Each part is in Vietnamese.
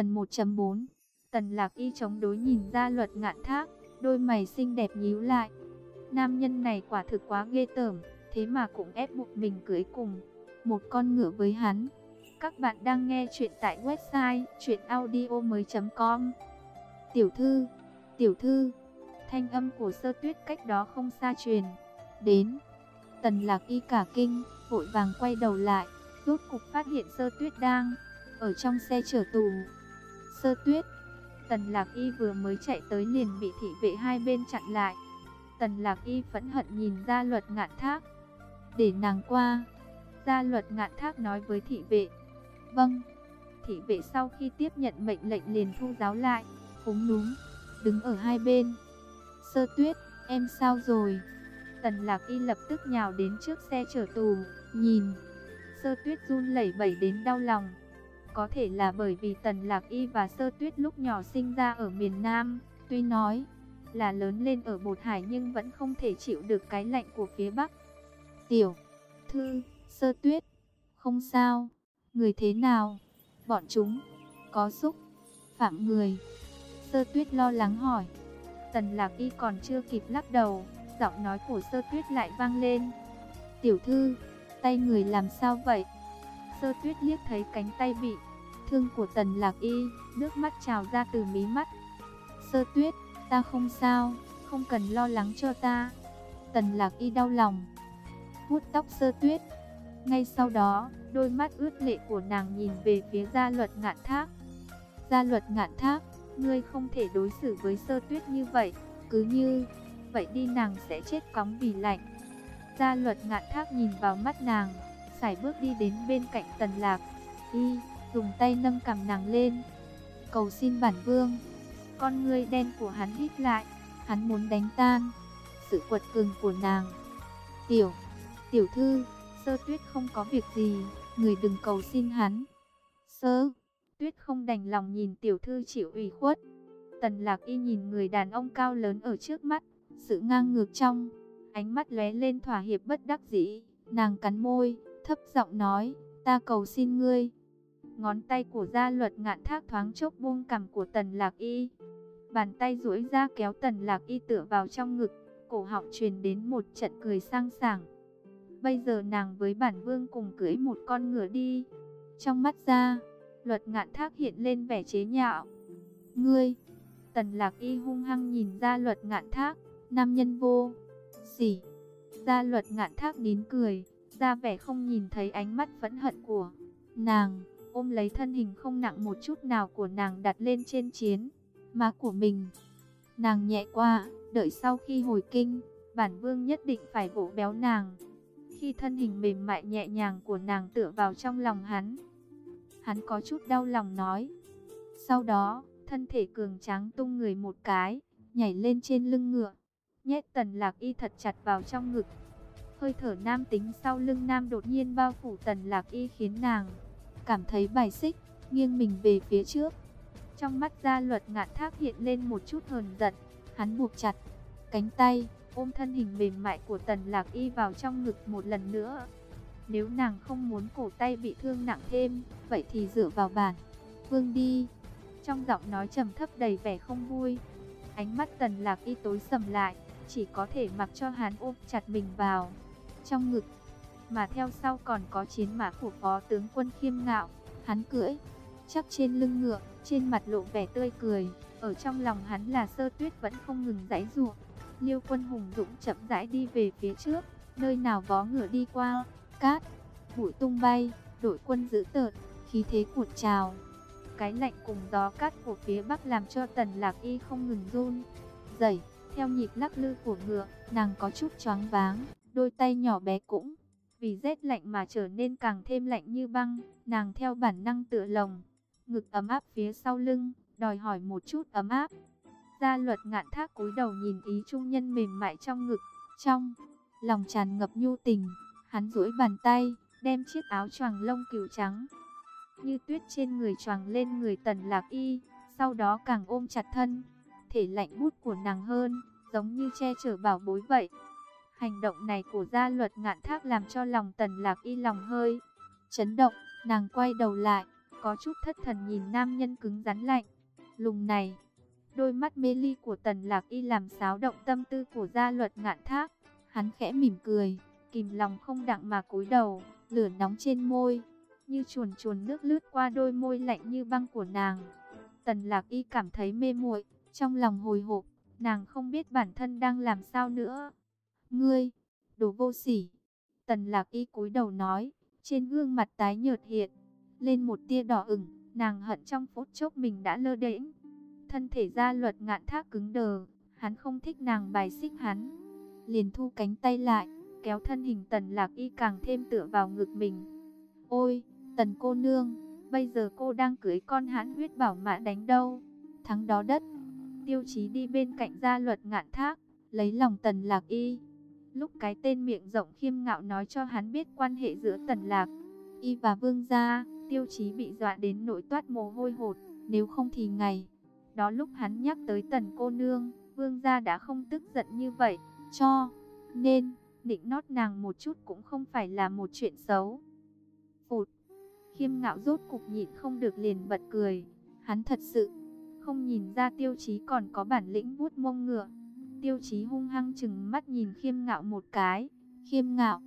Phần 1.4 Tần lạc y chống đối nhìn ra luật ngạn thác, đôi mày xinh đẹp nhíu lại. Nam nhân này quả thực quá ghê tởm, thế mà cũng ép buộc mình cưới cùng. Một con ngựa với hắn. Các bạn đang nghe chuyện tại website chuyenaudio.com Tiểu thư, tiểu thư, thanh âm của sơ tuyết cách đó không xa truyền. Đến, tần lạc y cả kinh, vội vàng quay đầu lại, rốt cục phát hiện sơ tuyết đang ở trong xe chở tù. Sơ tuyết, tần lạc y vừa mới chạy tới liền bị thị vệ hai bên chặn lại. Tần lạc y phẫn hận nhìn ra luật ngạn thác. Để nàng qua, gia luật ngạn thác nói với thị vệ. Vâng, thị vệ sau khi tiếp nhận mệnh lệnh liền thu giáo lại, phúng núm, đứng ở hai bên. Sơ tuyết, em sao rồi? Tần lạc y lập tức nhào đến trước xe chở tù, nhìn. Sơ tuyết run lẩy bẩy đến đau lòng. Có thể là bởi vì Tần Lạc Y và Sơ Tuyết lúc nhỏ sinh ra ở miền Nam, tuy nói là lớn lên ở Bột Hải nhưng vẫn không thể chịu được cái lạnh của phía Bắc. Tiểu, Thư, Sơ Tuyết, không sao, người thế nào? Bọn chúng, có xúc, phạm người. Sơ Tuyết lo lắng hỏi. Tần Lạc Y còn chưa kịp lắc đầu, giọng nói của Sơ Tuyết lại vang lên. Tiểu Thư, tay người làm sao vậy? Sơ tuyết liếc thấy cánh tay bị thương của tần lạc y, nước mắt trào ra từ mí mắt. Sơ tuyết, ta không sao, không cần lo lắng cho ta. Tần lạc y đau lòng, hút tóc sơ tuyết. Ngay sau đó, đôi mắt ướt lệ của nàng nhìn về phía gia luật ngạn thác. Gia luật ngạn thác, ngươi không thể đối xử với sơ tuyết như vậy, cứ như, vậy đi nàng sẽ chết cóng vì lạnh. Gia luật ngạn thác nhìn vào mắt nàng, sải bước đi đến bên cạnh tần lạc. Y, dùng tay nâng cầm nàng lên. Cầu xin bản vương. Con ngươi đen của hắn hít lại, hắn muốn đánh tan sự quật cường của nàng. Tiểu, tiểu thư, sơ tuyết không có việc gì, người đừng cầu xin hắn. Sơ, tuyết không đành lòng nhìn tiểu thư chịu ủy khuất. Tần lạc y nhìn người đàn ông cao lớn ở trước mắt, sự ngang ngược trong, ánh mắt lóe lên thỏa hiệp bất đắc dĩ, nàng cắn môi, thấp giọng nói, ta cầu xin ngươi. Ngón tay của gia luật ngạn thác thoáng chốc buông cằm của tần lạc y. Bàn tay duỗi ra kéo tần lạc y tựa vào trong ngực, cổ họng truyền đến một trận cười sang sảng. Bây giờ nàng với bản vương cùng cưỡi một con ngựa đi. Trong mắt ra, luật ngạn thác hiện lên vẻ chế nhạo. Ngươi, tần lạc y hung hăng nhìn ra luật ngạn thác, nam nhân vô, xỉ. Gia luật ngạn thác nín cười, ra vẻ không nhìn thấy ánh mắt phẫn hận của nàng, ôm lấy thân hình không nặng một chút nào của nàng đặt lên trên chiến, má của mình. Nàng nhẹ qua, đợi sau khi hồi kinh, bản vương nhất định phải vỗ béo nàng. Khi thân hình mềm mại nhẹ nhàng của nàng tựa vào trong lòng hắn, hắn có chút đau lòng nói. Sau đó, thân thể cường tráng tung người một cái, nhảy lên trên lưng ngựa, nhét tần lạc y thật chặt vào trong ngực, Hơi thở nam tính sau lưng nam đột nhiên bao phủ tần lạc y khiến nàng cảm thấy bài xích, nghiêng mình về phía trước. Trong mắt gia luật ngạn thác hiện lên một chút hờn giận, hắn buộc chặt cánh tay, ôm thân hình mềm mại của tần lạc y vào trong ngực một lần nữa. Nếu nàng không muốn cổ tay bị thương nặng thêm, vậy thì dựa vào bản. Vương đi. Trong giọng nói trầm thấp đầy vẻ không vui. Ánh mắt tần lạc y tối sầm lại, chỉ có thể mặc cho hắn ôm chặt mình vào trong ngực. Mà theo sau còn có chiến mã của phó tướng quân khiêm ngạo, hắn cưỡi, chắc trên lưng ngựa, trên mặt lộ vẻ tươi cười, ở trong lòng hắn là sơ tuyết vẫn không ngừng giãy giụa. Liêu quân hùng dũng chậm rãi đi về phía trước, nơi nào vó ngựa đi qua, cát, bụi tung bay, đội quân giữ tợn, khí thế cuộn trào. Cái lạnh cùng gió cát của phía bắc làm cho tần lạc y không ngừng run, dậy, theo nhịp lắc lư của ngựa, nàng có chút choáng váng, đôi tay nhỏ bé cũng vì rét lạnh mà trở nên càng thêm lạnh như băng, nàng theo bản năng tựa lồng, ngực ấm áp phía sau lưng, đòi hỏi một chút ấm áp. Gia luật ngạn thác cúi đầu nhìn ý trung nhân mềm mại trong ngực, trong lòng tràn ngập nhu tình, hắn duỗi bàn tay, đem chiếc áo choàng lông cừu trắng như tuyết trên người choàng lên người tần lạc y, sau đó càng ôm chặt thân, thể lạnh bút của nàng hơn, giống như che chở bảo bối vậy. Hành động này của gia luật ngạn thác làm cho lòng tần lạc y lòng hơi chấn động, nàng quay đầu lại, có chút thất thần nhìn nam nhân cứng rắn lạnh. Lùng này, đôi mắt mê ly của tần lạc y làm xáo động tâm tư của gia luật ngạn thác. Hắn khẽ mỉm cười, kìm lòng không đặng mà cúi đầu, lửa nóng trên môi, như chuồn chuồn nước lướt qua đôi môi lạnh như băng của nàng. Tần lạc y cảm thấy mê muội trong lòng hồi hộp, nàng không biết bản thân đang làm sao nữa. Ngươi, đồ vô sỉ. Tần lạc y cúi đầu nói, trên gương mặt tái nhợt hiện, lên một tia đỏ ửng, nàng hận trong phút chốc mình đã lơ đễnh. Thân thể gia luật ngạn thác cứng đờ, hắn không thích nàng bài xích hắn. Liền thu cánh tay lại, kéo thân hình tần lạc y càng thêm tựa vào ngực mình. Ôi, tần cô nương, bây giờ cô đang cưới con hãn huyết bảo mã đánh đâu? Thắng đó đất. Tiêu chí đi bên cạnh gia luật ngạn thác, lấy lòng tần lạc y. Lúc cái tên miệng rộng khiêm ngạo nói cho hắn biết quan hệ giữa tần lạc, y và vương gia, tiêu chí bị dọa đến nỗi toát mồ hôi hột, nếu không thì ngày. Đó lúc hắn nhắc tới tần cô nương, vương gia đã không tức giận như vậy, cho nên, định nót nàng một chút cũng không phải là một chuyện xấu. Phụt, khiêm ngạo rốt cục nhịn không được liền bật cười, hắn thật sự không nhìn ra tiêu chí còn có bản lĩnh vuốt mông ngựa. Tiêu chí hung hăng chừng mắt nhìn khiêm ngạo một cái. Khiêm ngạo,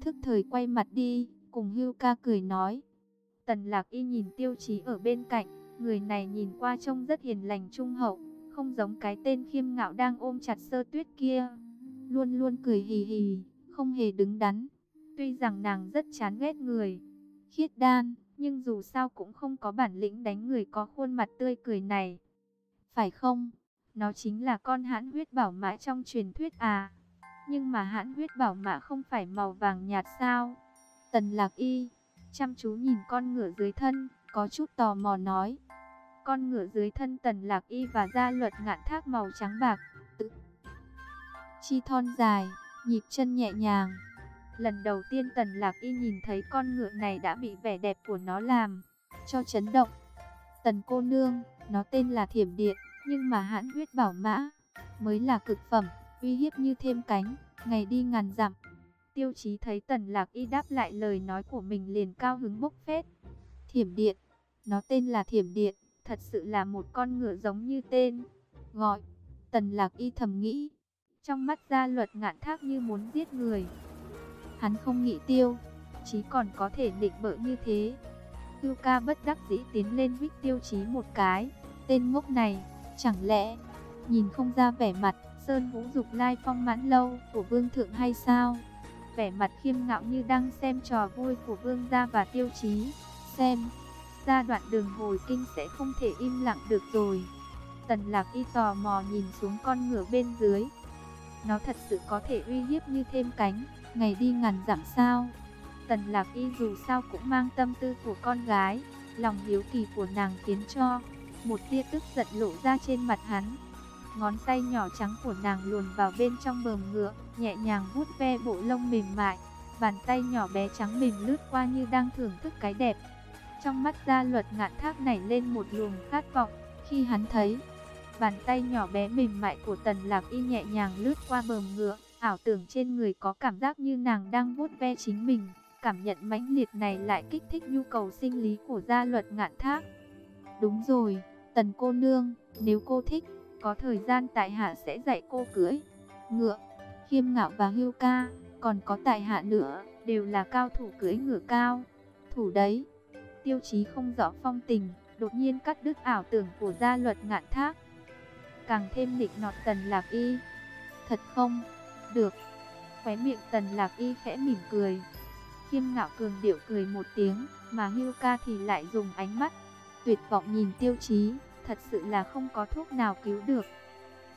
thức thời quay mặt đi, cùng hưu ca cười nói. Tần lạc y nhìn tiêu chí ở bên cạnh, người này nhìn qua trông rất hiền lành trung hậu, không giống cái tên khiêm ngạo đang ôm chặt sơ tuyết kia. Luôn luôn cười hì hì, không hề đứng đắn. Tuy rằng nàng rất chán ghét người, khiết đan, nhưng dù sao cũng không có bản lĩnh đánh người có khuôn mặt tươi cười này. Phải không? Nó chính là con hãn huyết bảo mã trong truyền thuyết à? Nhưng mà hãn huyết bảo mã không phải màu vàng nhạt sao? Tần lạc y, chăm chú nhìn con ngựa dưới thân, có chút tò mò nói. Con ngựa dưới thân tần lạc y và gia luật ngạn thác màu trắng bạc. Tự chi thon dài, nhịp chân nhẹ nhàng. Lần đầu tiên tần lạc y nhìn thấy con ngựa này đã bị vẻ đẹp của nó làm, cho chấn động. Tần cô nương, nó tên là Thiểm Điện, nhưng mà hãn huyết bảo mã, mới là cực phẩm, uy hiếp như thêm cánh, ngày đi ngàn dặm. Tiêu chí thấy tần lạc y đáp lại lời nói của mình liền cao hứng bốc phét. Thiểm Điện, nó tên là Thiểm Điện, thật sự là một con ngựa giống như tên. Gọi, tần lạc y thầm nghĩ, trong mắt gia luật ngạn thác như muốn giết người. Hắn không nghĩ tiêu, chí còn có thể định bỡ như thế. Tiêu ca bất đắc dĩ tiến lên vích tiêu chí một cái. Tên ngốc này, chẳng lẽ nhìn không ra vẻ mặt Sơn Vũ Dục Lai phong mãn lâu của Vương Thượng hay sao? Vẻ mặt khiêm ngạo như đang xem trò vui của Vương gia và tiêu chí. Xem, ra đoạn đường hồi kinh sẽ không thể im lặng được rồi. Tần lạc y tò mò nhìn xuống con ngựa bên dưới. Nó thật sự có thể uy hiếp như thêm cánh ngày đi ngàn dặm sao. Tần lạc y dù sao cũng mang tâm tư của con gái, lòng hiếu kỳ của nàng khiến cho một tia tức giận lộ ra trên mặt hắn. Ngón tay nhỏ trắng của nàng luồn vào bên trong bờm ngựa, nhẹ nhàng vuốt ve bộ lông mềm mại. Bàn tay nhỏ bé trắng mềm lướt qua như đang thưởng thức cái đẹp. Trong mắt gia luật ngạn thác nảy lên một luồng khát vọng, khi hắn thấy bàn tay nhỏ bé mềm mại của tần lạc y nhẹ nhàng lướt qua bờm ngựa ảo tưởng trên người có cảm giác như nàng đang vuốt ve chính mình. Cảm nhận mãnh liệt này lại kích thích nhu cầu sinh lý của gia luật ngạn thác. Đúng rồi, tần cô nương, nếu cô thích, có thời gian tại hạ sẽ dạy cô cưỡi. Ngựa, khiêm ngạo và hưu ca, còn có tại hạ nữa, đều là cao thủ cưỡi ngựa cao. Thủ đấy, tiêu chí không rõ phong tình, đột nhiên cắt đứt ảo tưởng của gia luật ngạn thác. Càng thêm định nọt tần lạc y. Thật không? Được. Khóe miệng tần lạc y khẽ mỉm cười. Khiêm ngạo cường điệu cười một tiếng, mà hưu ca thì lại dùng ánh mắt. Tuyệt vọng nhìn tiêu chí, thật sự là không có thuốc nào cứu được.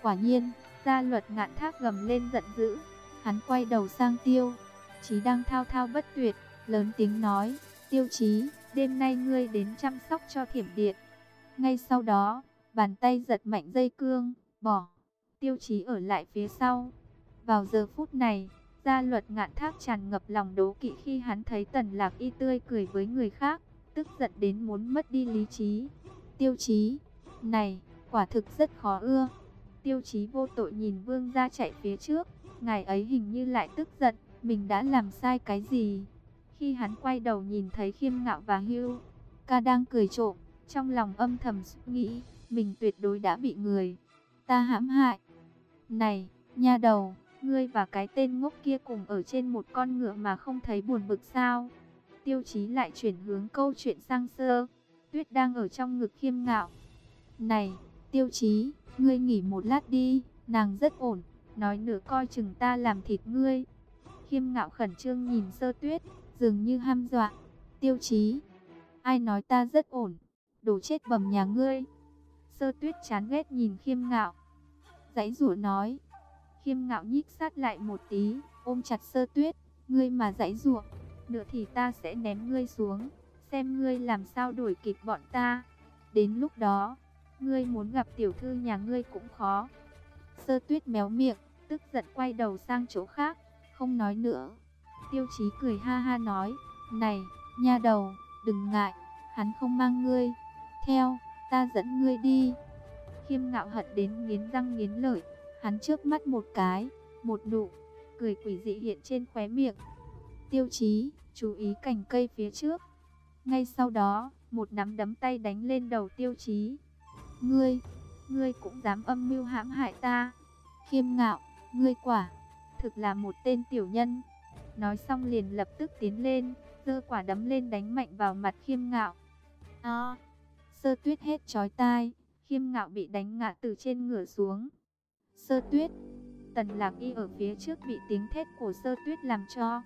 Quả nhiên, gia luật ngạn thác gầm lên giận dữ. Hắn quay đầu sang tiêu. Chí đang thao thao bất tuyệt, lớn tiếng nói. Tiêu chí, đêm nay ngươi đến chăm sóc cho thiểm điện. Ngay sau đó, bàn tay giật mạnh dây cương, bỏ. Tiêu chí ở lại phía sau, vào giờ phút này, gia luật ngạn thác tràn ngập lòng đố kỵ khi hắn thấy tần lạc y tươi cười với người khác, tức giận đến muốn mất đi lý trí. Tiêu chí, này, quả thực rất khó ưa. Tiêu chí vô tội nhìn vương ra chạy phía trước, ngài ấy hình như lại tức giận, mình đã làm sai cái gì. Khi hắn quay đầu nhìn thấy khiêm ngạo và hưu, ca đang cười trộm, trong lòng âm thầm nghĩ, mình tuyệt đối đã bị người ta hãm hại. Này, nha đầu, ngươi và cái tên ngốc kia cùng ở trên một con ngựa mà không thấy buồn bực sao? Tiêu chí lại chuyển hướng câu chuyện sang sơ. Tuyết đang ở trong ngực khiêm ngạo. Này, tiêu chí, ngươi nghỉ một lát đi, nàng rất ổn, nói nửa coi chừng ta làm thịt ngươi. Khiêm ngạo khẩn trương nhìn sơ tuyết, dường như ham dọa. Tiêu chí, ai nói ta rất ổn, đồ chết bầm nhà ngươi. Sơ tuyết chán ghét nhìn khiêm ngạo. Giấy rủa nói, khiêm ngạo nhích sát lại một tí, ôm chặt sơ tuyết, ngươi mà giấy rủa nữa thì ta sẽ ném ngươi xuống, xem ngươi làm sao đuổi kịp bọn ta. Đến lúc đó, ngươi muốn gặp tiểu thư nhà ngươi cũng khó. Sơ tuyết méo miệng, tức giận quay đầu sang chỗ khác, không nói nữa. Tiêu chí cười ha ha nói, này, nha đầu, đừng ngại, hắn không mang ngươi. Theo, ta dẫn ngươi đi. Khiêm ngạo hận đến nghiến răng nghiến lợi, hắn trước mắt một cái, một nụ, cười quỷ dị hiện trên khóe miệng. Tiêu chí, chú ý cành cây phía trước. Ngay sau đó, một nắm đấm tay đánh lên đầu tiêu chí. Ngươi, ngươi cũng dám âm mưu hãm hại ta. Khiêm ngạo, ngươi quả, thực là một tên tiểu nhân. Nói xong liền lập tức tiến lên, dơ quả đấm lên đánh mạnh vào mặt khiêm ngạo. À, sơ tuyết hết trói tai, khiêm ngạo bị đánh ngã từ trên ngựa xuống. Sơ tuyết, tần lạc y ở phía trước bị tiếng thét của sơ tuyết làm cho,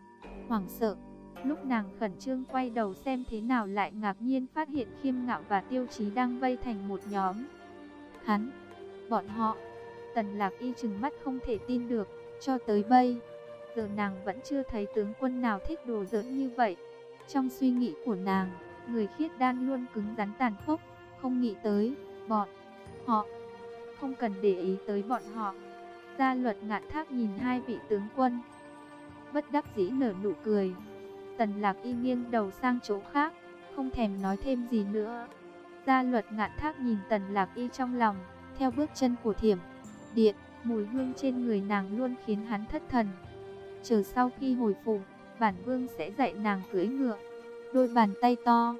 hoảng sợ. Lúc nàng khẩn trương quay đầu xem thế nào lại ngạc nhiên phát hiện khiêm ngạo và tiêu chí đang vây thành một nhóm. Hắn, bọn họ, tần lạc y chừng mắt không thể tin được, cho tới bây. Giờ nàng vẫn chưa thấy tướng quân nào thích đồ giỡn như vậy. Trong suy nghĩ của nàng, người khiết đan luôn cứng rắn tàn khốc, không nghĩ tới, bọn, họ, không cần để ý tới bọn họ. Gia luật ngạn thác nhìn hai vị tướng quân, bất đắc dĩ nở nụ cười. Tần lạc y nghiêng đầu sang chỗ khác, không thèm nói thêm gì nữa. Gia luật ngạn thác nhìn tần lạc y trong lòng, theo bước chân của thiểm. Điện, mùi hương trên người nàng luôn khiến hắn thất thần. Chờ sau khi hồi phục, bản vương sẽ dạy nàng cưỡi ngựa. Đôi bàn tay to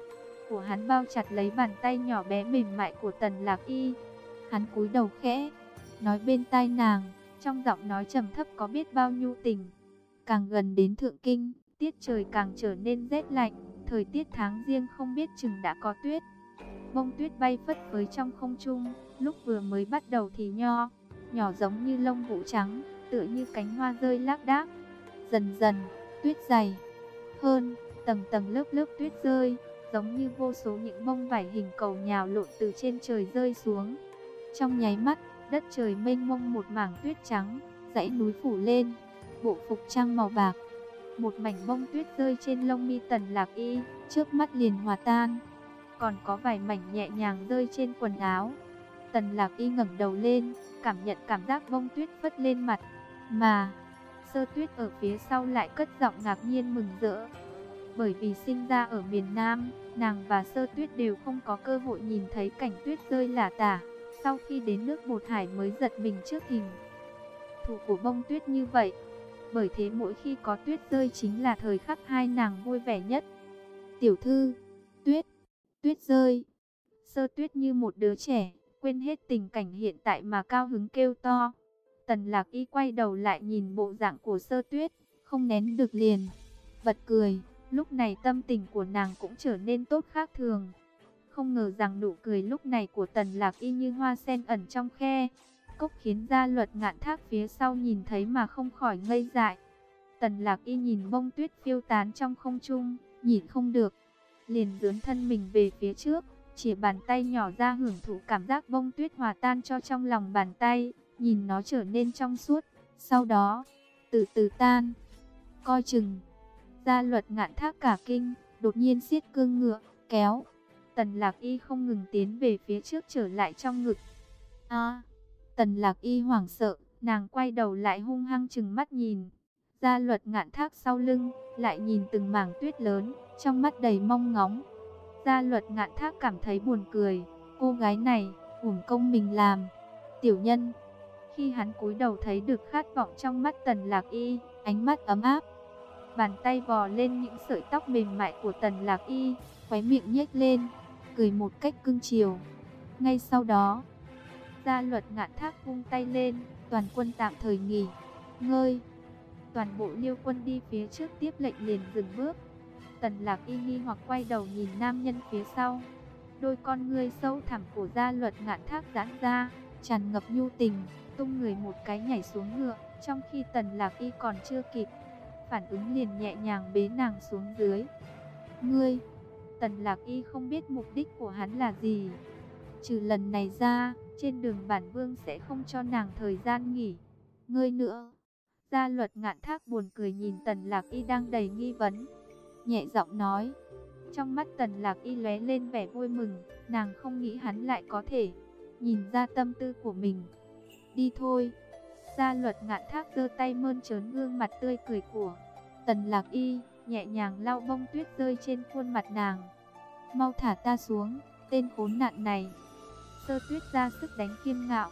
của hắn bao chặt lấy bàn tay nhỏ bé mềm mại của tần lạc y. Hắn cúi đầu khẽ, nói bên tai nàng, trong giọng nói trầm thấp có biết bao nhu tình. Càng gần đến thượng kinh, tiết trời càng trở nên rét lạnh, thời tiết tháng riêng không biết chừng đã có tuyết. Bông tuyết bay phất phới trong không trung, lúc vừa mới bắt đầu thì nho, nhỏ giống như lông vũ trắng, tựa như cánh hoa rơi lác đác. Dần dần, tuyết dày hơn, tầng tầng lớp lớp tuyết rơi, giống như vô số những bông vải hình cầu nhào lộn từ trên trời rơi xuống. Trong nháy mắt, đất trời mênh mông một mảng tuyết trắng, dãy núi phủ lên, bộ phục trang màu bạc, một mảnh bông tuyết rơi trên lông mi tần lạc y, trước mắt liền hòa tan. Còn có vài mảnh nhẹ nhàng rơi trên quần áo. Tần lạc y ngẩng đầu lên, cảm nhận cảm giác bông tuyết phất lên mặt. Mà, sơ tuyết ở phía sau lại cất giọng ngạc nhiên mừng rỡ. Bởi vì sinh ra ở miền Nam, nàng và sơ tuyết đều không có cơ hội nhìn thấy cảnh tuyết rơi lả tả. Sau khi đến nước bột hải mới giật mình trước hình. Thủ của bông tuyết như vậy, bởi thế mỗi khi có tuyết rơi chính là thời khắc hai nàng vui vẻ nhất. Tiểu thư, tuyết, tuyết rơi. Sơ tuyết như một đứa trẻ, quên hết tình cảnh hiện tại mà cao hứng kêu to. Tần lạc y quay đầu lại nhìn bộ dạng của sơ tuyết, không nén được liền. Bật cười, lúc này tâm tình của nàng cũng trở nên tốt khác thường. Không ngờ rằng nụ cười lúc này của tần lạc y như hoa sen ẩn trong khe, cốc khiến gia luật ngạn thác phía sau nhìn thấy mà không khỏi ngây dại. Tần lạc y nhìn bông tuyết phiêu tán trong không trung, nhìn không được, liền dướn thân mình về phía trước, chỉ bàn tay nhỏ ra hưởng thụ cảm giác bông tuyết hòa tan cho trong lòng bàn tay, nhìn nó trở nên trong suốt, sau đó, từ từ tan, coi chừng. Gia luật ngạn thác cả kinh, đột nhiên siết cương ngựa, kéo. Tần lạc y không ngừng tiến về phía trước trở lại trong ngực. À, Tần lạc y hoảng sợ, nàng quay đầu lại hung hăng chừng mắt nhìn. Gia luật ngạn thác sau lưng, lại nhìn từng mảng tuyết lớn, trong mắt đầy mong ngóng. Gia luật ngạn thác cảm thấy buồn cười, cô gái này, uổng công mình làm. Tiểu nhân, khi hắn cúi đầu thấy được khát vọng trong mắt tần lạc y, ánh mắt ấm áp. bàn tay vò lên những sợi tóc mềm mại của Tần Lạc Y, khóe miệng nhếch lên, cười một cách cưng chiều. Ngay sau đó, gia luật ngạn thác vung tay lên, toàn quân tạm thời nghỉ, ngơi. Toàn bộ liêu quân đi phía trước tiếp lệnh liền dừng bước. Tần lạc y nghi hoặc quay đầu nhìn nam nhân phía sau. Đôi con ngươi sâu thẳm của gia luật ngạn thác giãn ra, tràn ngập nhu tình, tung người một cái nhảy xuống ngựa, trong khi tần lạc y còn chưa kịp. Phản ứng liền nhẹ nhàng bế nàng xuống dưới. Ngươi, tần lạc y không biết mục đích của hắn là gì. Trừ lần này ra, trên đường bản vương sẽ không cho nàng thời gian nghỉ. Ngươi nữa. Gia luật ngạn thác buồn cười nhìn tần lạc y đang đầy nghi vấn. Nhẹ giọng nói. Trong mắt tần lạc y lóe lên vẻ vui mừng. Nàng không nghĩ hắn lại có thể nhìn ra tâm tư của mình. Đi thôi. Gia luật ngạn thác giơ tay mơn trớn gương mặt tươi cười của tần lạc y. Nhẹ nhàng lau bông tuyết rơi trên khuôn mặt nàng. Mau thả ta xuống, tên khốn nạn này. Sơ tuyết ra sức đánh kiên ngạo.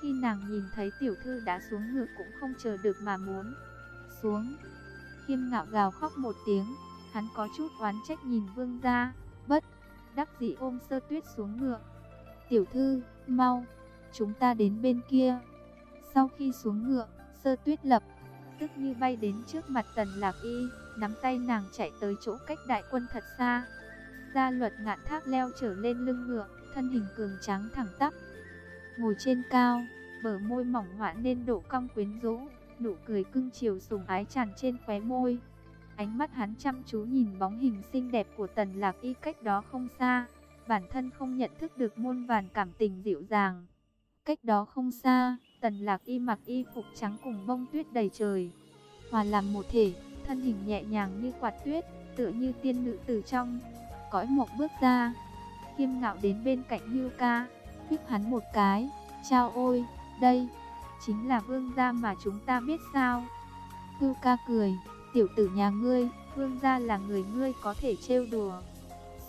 Khi nàng nhìn thấy tiểu thư đã xuống ngựa cũng không chờ được mà muốn. Xuống. Kiên ngạo gào khóc một tiếng. Hắn có chút oán trách nhìn vương gia. Bất. Đắc Dị ôm sơ tuyết xuống ngựa. Tiểu thư, mau. Chúng ta đến bên kia. Sau khi xuống ngựa, sơ tuyết lập. Tức như bay đến trước mặt tần lạc y. Nắm tay nàng chạy tới chỗ cách đại quân thật xa. Gia luật ngạn thác leo trở lên lưng ngựa thân hình cường tráng thẳng tắp. Ngồi trên cao, bờ môi mỏng họa nên độ cong quyến rũ, nụ cười cưng chiều sùng ái tràn trên khóe môi. Ánh mắt hắn chăm chú nhìn bóng hình xinh đẹp của tần lạc y cách đó không xa, bản thân không nhận thức được muôn vàn cảm tình dịu dàng. Cách đó không xa, tần lạc y mặc y phục trắng cùng bông tuyết đầy trời, hòa làm một thể, thân hình nhẹ nhàng như quạt tuyết, tựa như tiên nữ từ trong, cõi mộc bước ra kiêm ngạo đến bên cạnh Hưu ca, thích hắn một cái, chao ôi, đây, chính là vương gia mà chúng ta biết sao. Hưu ca cười, tiểu tử nhà ngươi, vương gia là người ngươi có thể trêu đùa.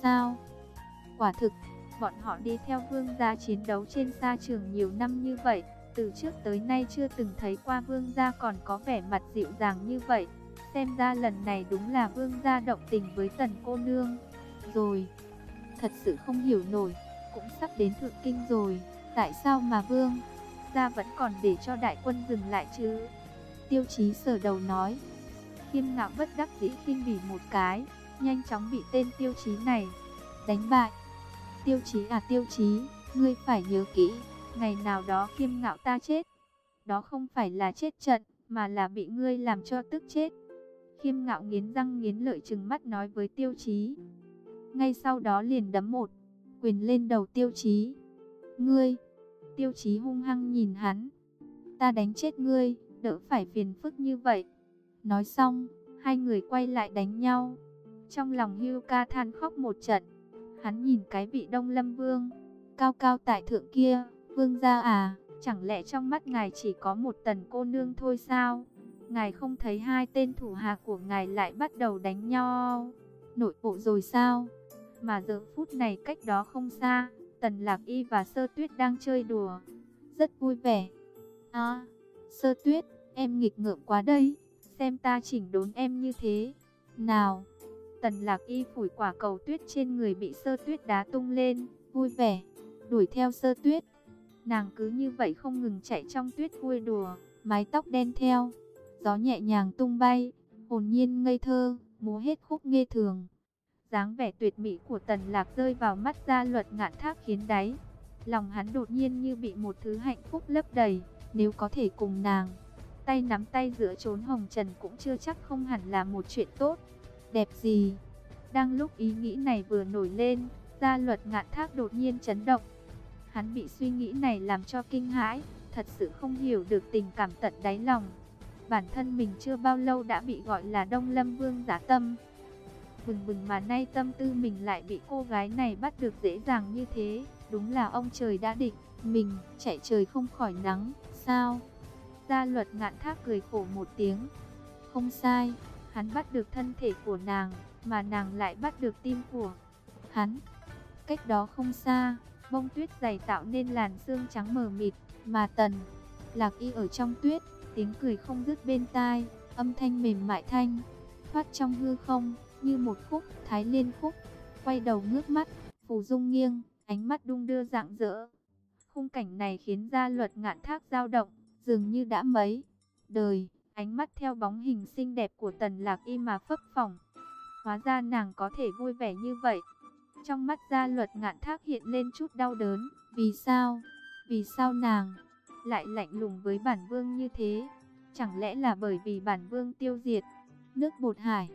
Sao? Quả thực, bọn họ đi theo vương gia chiến đấu trên sa trường nhiều năm như vậy, từ trước tới nay chưa từng thấy qua vương gia còn có vẻ mặt dịu dàng như vậy. Xem ra lần này đúng là vương gia động tình với tần cô nương. Rồi, thật sự không hiểu nổi, cũng sắp đến thượng kinh rồi, tại sao mà vương gia vẫn còn để cho đại quân dừng lại chứ? Tiêu chí sở đầu nói, khiêm ngạo bất đắc dĩ khinh bỉ một cái, nhanh chóng bị tên tiêu chí này đánh bại. Tiêu chí à tiêu chí, ngươi phải nhớ kỹ, ngày nào đó khiêm ngạo ta chết. Đó không phải là chết trận, mà là bị ngươi làm cho tức chết. Khiêm ngạo nghiến răng nghiến lợi trừng mắt nói với tiêu chí ngay sau đó liền đấm một quyền lên đầu tiêu chí. Ngươi, tiêu chí hung hăng nhìn hắn, ta đánh chết ngươi, đỡ phải phiền phức như vậy. Nói xong, hai người quay lại đánh nhau. Trong lòng hưu ca than khóc một trận, hắn nhìn cái vị đông lâm vương, cao cao tại thượng kia, vương gia à, chẳng lẽ trong mắt ngài chỉ có một tần cô nương thôi sao? Ngài không thấy hai tên thủ hạ của ngài lại bắt đầu đánh nhau, nội bộ rồi sao? Mà giờ phút này cách đó không xa, Tần Lạc Y và Sơ Tuyết đang chơi đùa, rất vui vẻ. À, Sơ Tuyết, em nghịch ngợm quá đây, xem ta chỉnh đốn em như thế. Nào, Tần Lạc Y phủi quả cầu tuyết trên người bị Sơ Tuyết đá tung lên, vui vẻ, đuổi theo Sơ Tuyết. Nàng cứ như vậy không ngừng chạy trong tuyết vui đùa, mái tóc đen theo, gió nhẹ nhàng tung bay, hồn nhiên ngây thơ, múa hết khúc nghe thường dáng vẻ tuyệt mỹ của tần lạc rơi vào mắt gia luật ngạn thác khiến đáy. Lòng hắn đột nhiên như bị một thứ hạnh phúc lấp đầy, nếu có thể cùng nàng. Tay nắm tay giữa trốn hồng trần cũng chưa chắc không hẳn là một chuyện tốt. Đẹp gì? Đang lúc ý nghĩ này vừa nổi lên, gia luật ngạn thác đột nhiên chấn động. Hắn bị suy nghĩ này làm cho kinh hãi, thật sự không hiểu được tình cảm tận đáy lòng. Bản thân mình chưa bao lâu đã bị gọi là Đông Lâm Vương giả tâm, bừng bừng mà nay tâm tư mình lại bị cô gái này bắt được dễ dàng như thế. Đúng là ông trời đã định, mình chạy trời không khỏi nắng, sao? Gia luật ngạn thác cười khổ một tiếng. Không sai, hắn bắt được thân thể của nàng, mà nàng lại bắt được tim của hắn. Cách đó không xa, bông tuyết dày tạo nên làn sương trắng mờ mịt, mà tần, lạc y ở trong tuyết, tiếng cười không dứt bên tai, âm thanh mềm mại thanh thoát trong hư không, như một khúc thái liên khúc. Quay đầu ngước mắt, phù dung nghiêng, ánh mắt đung đưa dạng dỡ. Khung cảnh này khiến gia luật ngạn thác dao động, dường như đã mấy đời, ánh mắt theo bóng hình xinh đẹp của tần lạc y mà phấp phỏng. Hóa ra nàng có thể vui vẻ như vậy. Trong mắt gia luật ngạn thác hiện lên chút đau đớn. Vì sao? Vì sao nàng lại lạnh lùng với bản vương như thế? Chẳng lẽ là bởi vì bản vương tiêu diệt nước bột hải?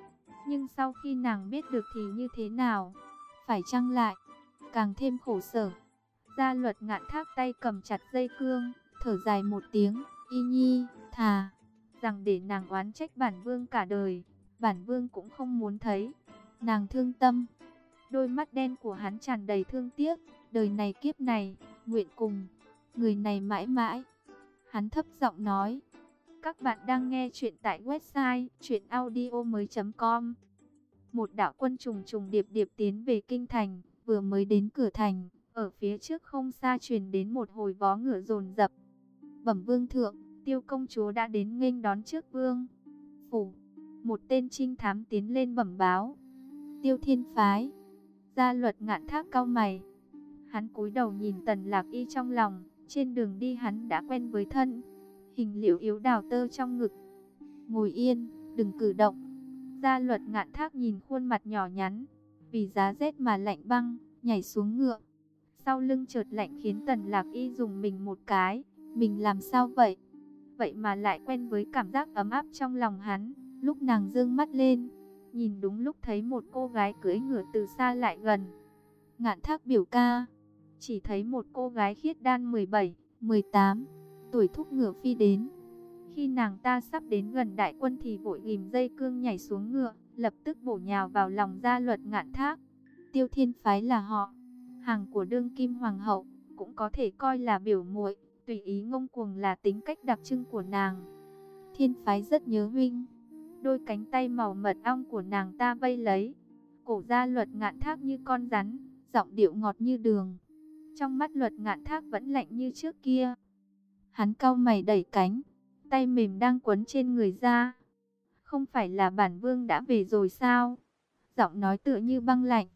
Nhưng sau khi nàng biết được thì như thế nào? Phải chăng lại càng thêm khổ sở? Gia luật ngạn thác tay cầm chặt dây cương, thở dài một tiếng, y nhi, thà, rằng để nàng oán trách bản vương cả đời, bản vương cũng không muốn thấy. Nàng thương tâm, đôi mắt đen của hắn tràn đầy thương tiếc, đời này kiếp này, nguyện cùng, người này mãi mãi. Hắn thấp giọng nói, các bạn đang nghe chuyện tại website chuyenaudio.com Một đạo quân trùng trùng điệp điệp tiến về kinh thành, vừa mới đến cửa thành, ở phía trước không xa truyền đến một hồi vó ngựa rồn rập. Bẩm vương thượng, tiêu công chúa đã đến nghênh đón trước vương. Phủ, một tên trinh thám tiến lên bẩm báo. Tiêu thiên phái, gia luật ngạn thác cao mày. Hắn cúi đầu nhìn tần lạc y trong lòng, trên đường đi hắn đã quen với thân. Hình liễu yếu đào tơ trong ngực. Ngồi yên, đừng cử động. Gia luật ngạn thác nhìn khuôn mặt nhỏ nhắn, vì giá rét mà lạnh băng, nhảy xuống ngựa. Sau lưng chợt lạnh khiến tần lạc y dùng mình một cái, mình làm sao vậy? Vậy mà lại quen với cảm giác ấm áp trong lòng hắn, lúc nàng dương mắt lên, nhìn đúng lúc thấy một cô gái cưỡi ngựa từ xa lại gần. Ngạn thác biểu ca, chỉ thấy một cô gái khiết đan 17, 18, tuổi thúc ngựa phi đến. Khi nàng ta sắp đến gần đại quân thì vội ghim dây cương nhảy xuống ngựa, lập tức bổ nhào vào lòng gia luật ngạn thác. Tiêu thiên phái là họ, hàng của đương kim hoàng hậu, cũng có thể coi là biểu muội tùy ý ngông cuồng là tính cách đặc trưng của nàng. Thiên phái rất nhớ huynh, đôi cánh tay màu mật ong của nàng ta vây lấy, cổ gia luật ngạn thác như con rắn, giọng điệu ngọt như đường. Trong mắt luật ngạn thác vẫn lạnh như trước kia. Hắn cau mày đẩy cánh, tay mềm đang quấn trên người ra. Không phải là bản vương đã về rồi sao? Giọng nói tựa như băng lạnh.